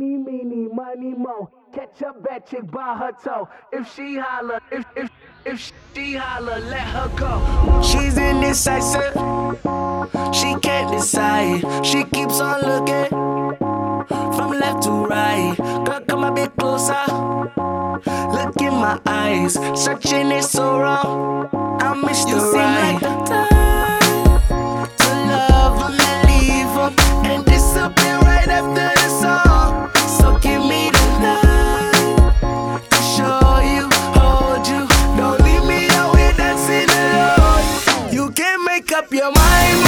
Eeny, meeny, miny, mo. Catch a bad chick by her toe. If she holler, if if if she holler, let her go. She's indecisive. She can't decide. She keeps on looking from left to right. Girl, come a bit closer. Look in my eyes. Searching is so wrong. I miss the You seem right like the time up your mind,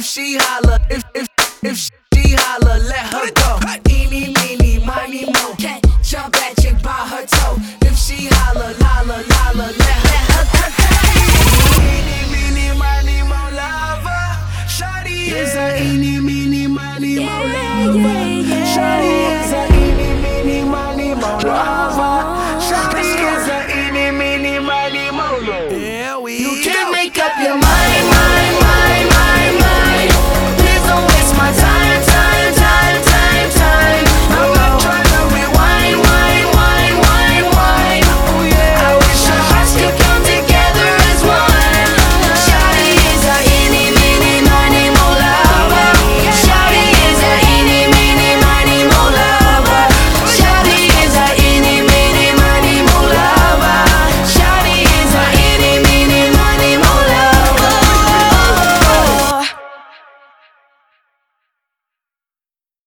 If she holler, if if if she holler, let her go. Eeny, meeny, miny, mo. Catch a bad chick by her toe. If she holler, holla, holla, let her go. Eeny, meeny, miny, mo lover. Shawty oh. is a eeny, meeny, miny, mo lover. Shawty is a eeny, meeny, miny, mo lover. Shawty is a eeny, meeny, miny, mo lover. Yeah, we You can't make up your mind.